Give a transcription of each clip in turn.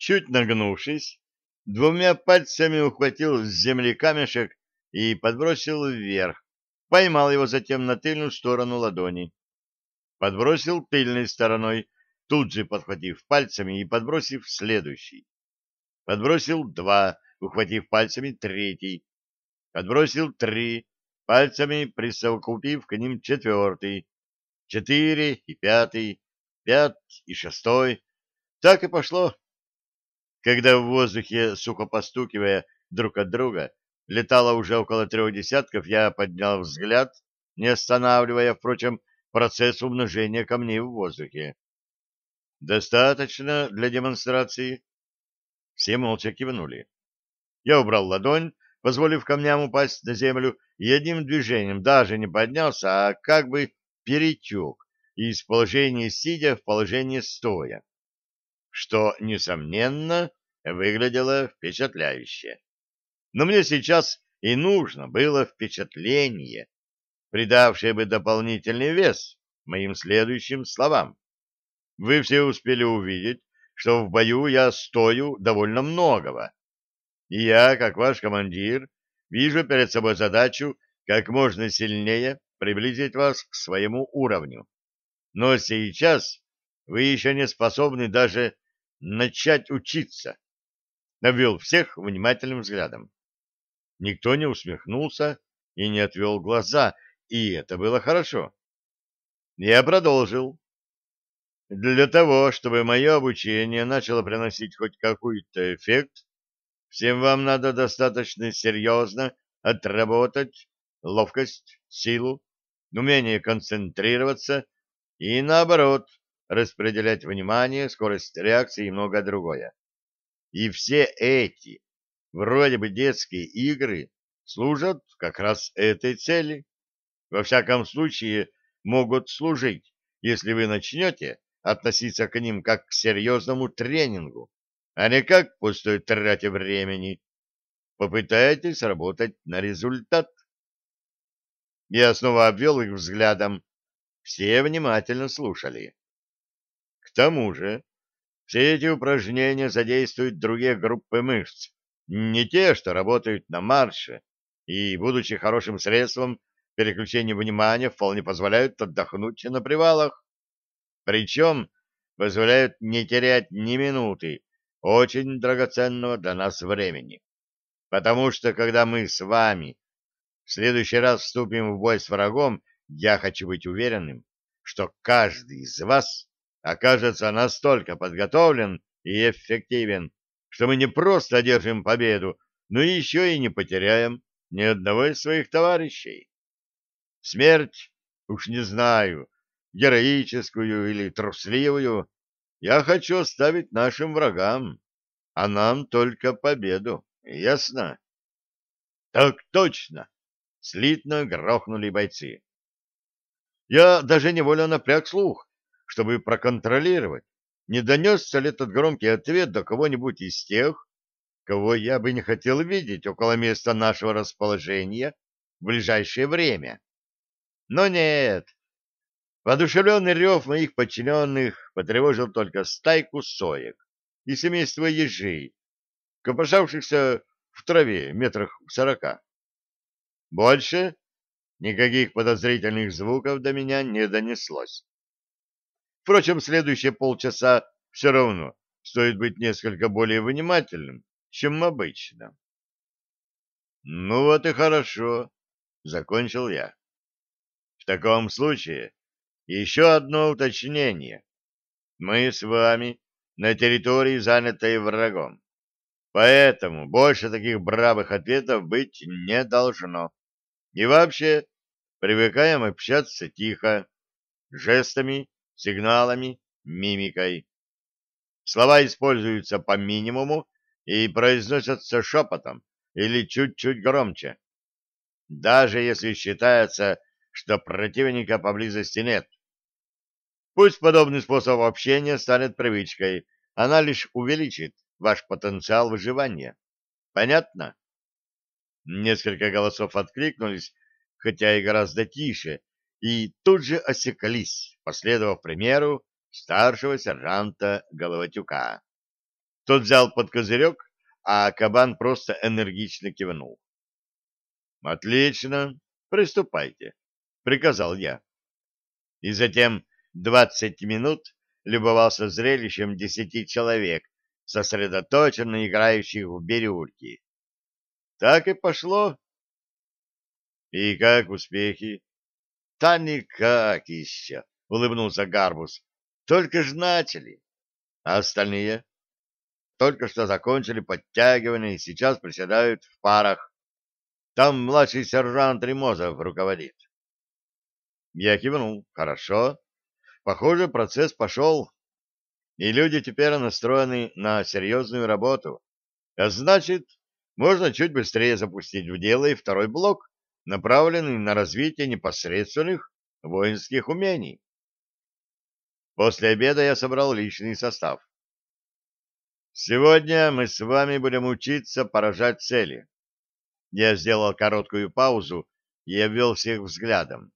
Чуть нагнувшись, двумя пальцами ухватил с земли камешек и подбросил вверх, поймал его затем на тыльную сторону ладони. Подбросил тыльной стороной, тут же подхватив пальцами и подбросив следующий. Подбросил два, ухватив пальцами третий. Подбросил три, пальцами присовокупив к ним четвертый. Четыре и пятый, пять и шестой. Так и пошло. Когда в воздухе, сухо постукивая друг от друга, летало уже около трех десятков, я поднял взгляд, не останавливая, впрочем, процесс умножения камней в воздухе. Достаточно для демонстрации. Все молча кивнули. Я убрал ладонь, позволив камням упасть на землю, и одним движением даже не поднялся, а как бы перетек из положения сидя в положение стоя, что, несомненно, выглядело впечатляюще. Но мне сейчас и нужно было впечатление, придавшее бы дополнительный вес моим следующим словам. Вы все успели увидеть, что в бою я стою довольно многого. И я, как ваш командир, вижу перед собой задачу как можно сильнее приблизить вас к своему уровню. Но сейчас вы еще не способны даже начать учиться. Навел всех внимательным взглядом. Никто не усмехнулся и не отвел глаза, и это было хорошо. Я продолжил. Для того, чтобы мое обучение начало приносить хоть какой-то эффект, всем вам надо достаточно серьезно отработать ловкость, силу, умение концентрироваться и, наоборот, распределять внимание, скорость реакции и многое другое. И все эти, вроде бы детские игры, служат как раз этой цели. Во всяком случае, могут служить, если вы начнете относиться к ним как к серьезному тренингу, а не как к пустой трате времени. Попытайтесь работать на результат. Я снова обвел их взглядом. Все внимательно слушали. Тому же, все эти упражнения задействуют другие группы мышц, не те, что работают на марше, и, будучи хорошим средством переключения внимания, вполне позволяют отдохнуть на привалах. Причем позволяют не терять ни минуты очень драгоценного для нас времени. Потому что, когда мы с вами в следующий раз вступим в бой с врагом, я хочу быть уверенным, что каждый из вас окажется настолько подготовлен и эффективен, что мы не просто одержим победу, но еще и не потеряем ни одного из своих товарищей. Смерть, уж не знаю, героическую или трусливую, я хочу оставить нашим врагам, а нам только победу, ясно? — Так точно! — слитно грохнули бойцы. Я даже невольно напряг слух, чтобы проконтролировать, не донесся ли этот громкий ответ до кого-нибудь из тех, кого я бы не хотел видеть около места нашего расположения в ближайшее время. Но нет, Воодушевленный рев моих подчиненных потревожил только стайку соек и семейство ежей, копошавшихся в траве метрах в сорока. Больше никаких подозрительных звуков до меня не донеслось. Впрочем, следующие полчаса все равно стоит быть несколько более внимательным, чем обычно. «Ну вот и хорошо», — закончил я. «В таком случае еще одно уточнение. Мы с вами на территории, занятой врагом. Поэтому больше таких бравых ответов быть не должно. И вообще, привыкаем общаться тихо, жестами, сигналами, мимикой. Слова используются по минимуму и произносятся шепотом или чуть-чуть громче. Даже если считается, что противника поблизости нет. Пусть подобный способ общения станет привычкой, она лишь увеличит ваш потенциал выживания. Понятно? Несколько голосов откликнулись, хотя и гораздо тише, и тут же осеклись, последовав примеру старшего сержанта Головатюка. Тот взял под козырек, а кабан просто энергично кивнул. «Отлично, приступайте», — приказал я. И затем двадцать минут любовался зрелищем десяти человек, сосредоточенно играющих в бирюльки. Так и пошло. И как успехи? Та никак еще, улыбнулся Гарбус. Только ж начали. А остальные? Только что закончили подтягивание и сейчас приседают в парах. Там младший сержант Ремозов руководит. Я кивнул. Хорошо. Похоже, процесс пошел, и люди теперь настроены на серьезную работу. А значит, можно чуть быстрее запустить в дело и второй блок, направленный на развитие непосредственных воинских умений. После обеда я собрал личный состав. Сегодня мы с вами будем учиться поражать цели. Я сделал короткую паузу и обвел всех взглядом.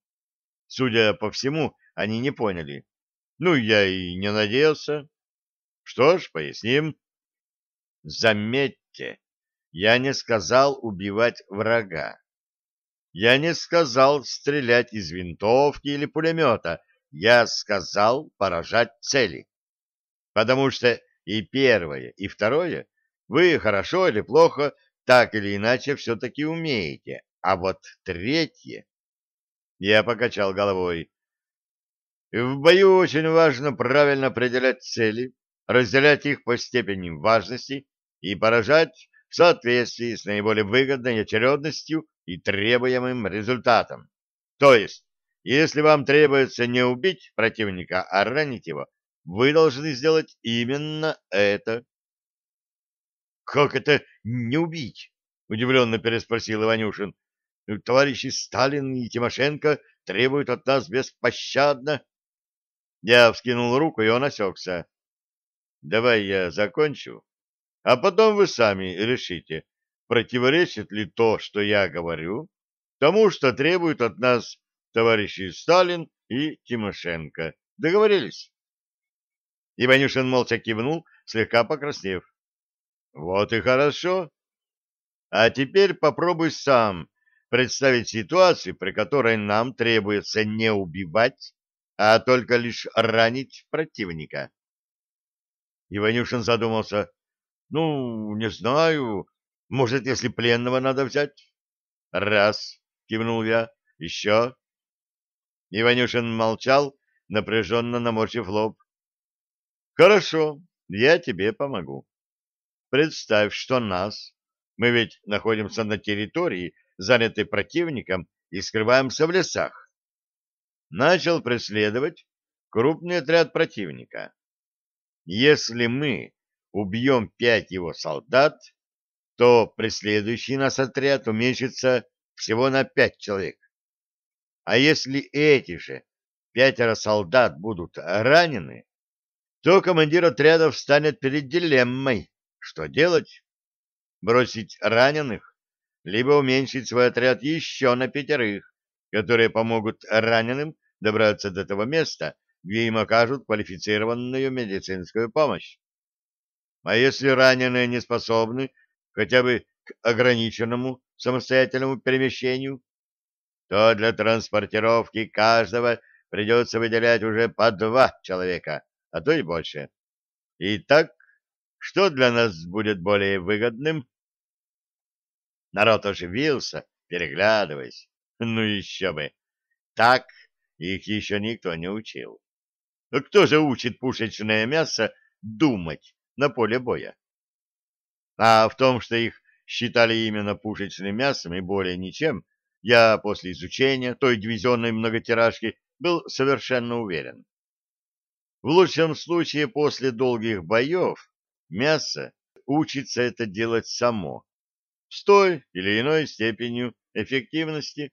Судя по всему, они не поняли. Ну, я и не надеялся. Что ж, поясним. Заметьте, я не сказал убивать врага. Я не сказал стрелять из винтовки или пулемета. Я сказал поражать цели. Потому что и первое, и второе вы хорошо или плохо, так или иначе, все-таки умеете. А вот третье... Я покачал головой. В бою очень важно правильно определять цели, разделять их по степени важности и поражать в соответствии с наиболее выгодной очередностью и требуемым результатом. То есть, если вам требуется не убить противника, а ранить его, вы должны сделать именно это. — Как это не убить? — удивленно переспросил Иванюшин. — Товарищи Сталин и Тимошенко требуют от нас беспощадно. Я вскинул руку, и он осекся. Давай я закончу, а потом вы сами решите, противоречит ли то, что я говорю, тому, что требуют от нас товарищи Сталин и Тимошенко. Договорились? Иванюшин молча кивнул, слегка покраснев. Вот и хорошо. А теперь попробуй сам представить ситуацию, при которой нам требуется не убивать, а только лишь ранить противника. Иванюшин задумался. Ну, не знаю. Может, если пленного надо взять? Раз, кивнул я. Еще. Иванюшин молчал, напряженно наморщив лоб. Хорошо, я тебе помогу. Представь, что нас, мы ведь находимся на территории, занятой противником, и скрываемся в лесах начал преследовать крупный отряд противника. Если мы убьем пять его солдат, то преследующий нас отряд уменьшится всего на пять человек. А если эти же пятеро солдат будут ранены, то командир отряда встанет перед дилеммой, что делать? Бросить раненых, либо уменьшить свой отряд еще на пятерых, которые помогут раненым добраться до того места, где им окажут квалифицированную медицинскую помощь. А если раненые не способны хотя бы к ограниченному самостоятельному перемещению, то для транспортировки каждого придется выделять уже по два человека, а то и больше. Итак, что для нас будет более выгодным? Народ оживился, переглядываясь. Ну еще бы. Так их еще никто не учил. Но кто же учит пушечное мясо думать на поле боя? А в том, что их считали именно пушечным мясом и более ничем, я после изучения той дивизионной многотиражки был совершенно уверен. В лучшем случае после долгих боев мясо учится это делать само, с той или иной степенью эффективности.